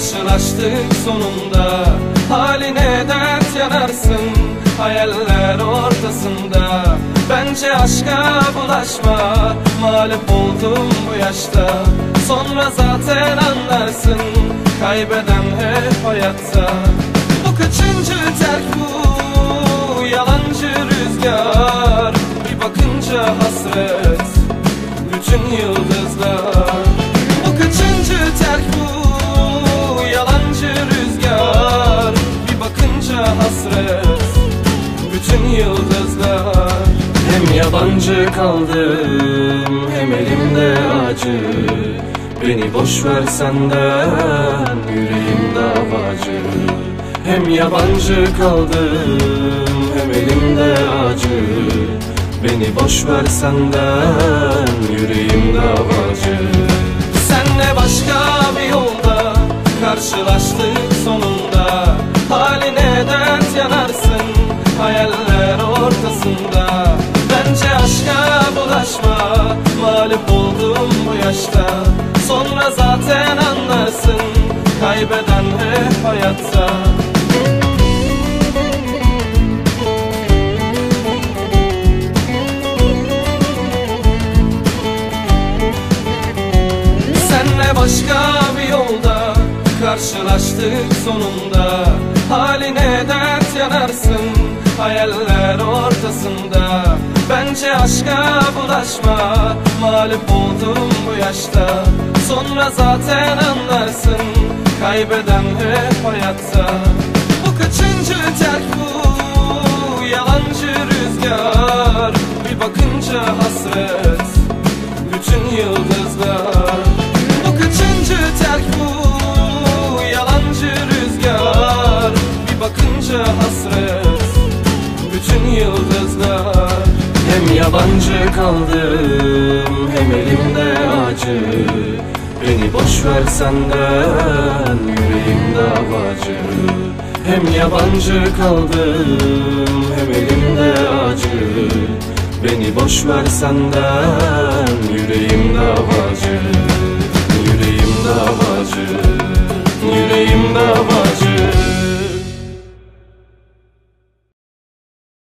Karşılaştık sonunda. Haline dert yanarsın Hayaller ortasında. Bence aşka bulaşma Mağlup oldum bu yaşta. Sonra zaten anlarsın Kaybeden hep hayatta. Bu kaçıncı terk bu? Yalancı rüzgar. Bir bakınca hasret Bütün yıldızlar Bütün yıldızlar. Hem yabancı kaldım Hem elimde acı. Beni boş ver senden Yüreğim davacı. Hem yabancı kaldım Hem elimde acı. Beni boş ver senden Yüreğim davacı ortasında Bence aşka bulaşma. Mağlup oldum bu yaşta Sonra zaten anlarsın Kaybeden hep hayatta. Senle başka bir yolda Karşılaştık sonunda. Haline dert yanarsın Hayaller ortasında. Bence aşka bulaşma Mağlup oldum bu yaşta. Sonra zaten anlarsın Kaybeden hep hayatta. Bu kaçıncı terk Bütün yıldızlar. Hem yabancı kaldım Hem elimde acı. Beni boş ver senden Yüreğim davacı Hem yabancı kaldım Hem elimde acı. Beni boş ver senden Yüreğim